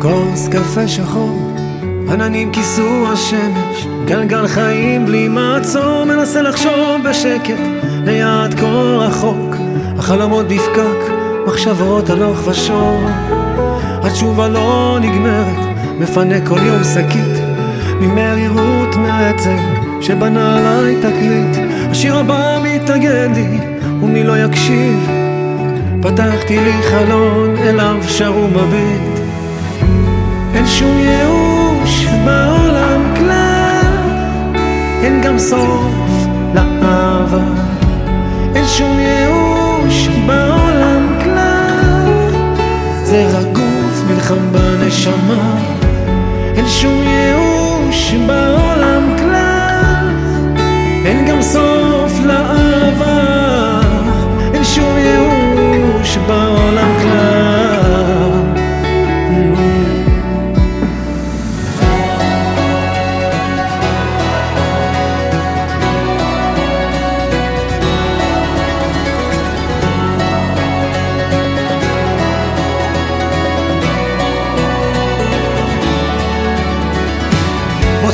כוס קפה שחור, עננים כיסו השמש, גלגל חיים בלי מעצור, מנסה לחשוב בשקט, ליד כה רחוק, החלומות בפקק, מחשבות הלוך ושור. התשובה לא נגמרת, מפנה כל יום שקית, ממרירות מעצב, שבנה עליי תקליט, השיר הבא מתנגן לי, ומי לא יקשיב? פתחתי לי חלון, אליו שרו מביט. שום ייאוש בעולם כלל, אין גם סוף לאהבה. אין שום ייאוש בעולם כלל, זה רק גוף נלחם בנשמה. אין שום ייאוש בעולם כלל, אין גם סוף לאהבה.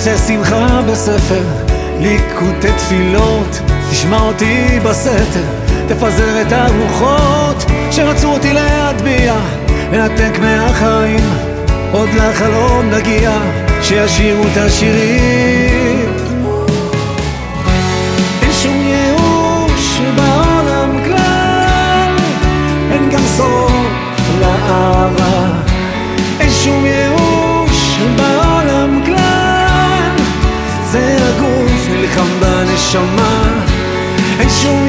מוצא שמחה בספר, ליקוטי תפילות, תשמע אותי בסתר, תפזר את הרוחות שרצו אותי להטביע, לנתק מהחיים, עוד לחלום נגיע, שישירו את השירים. הגוף נלחם בנשמה. אין שום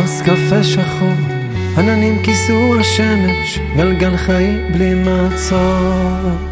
כוס קפה שחור, עננים כיסו השמש, גלגל חיים בלי מעצור.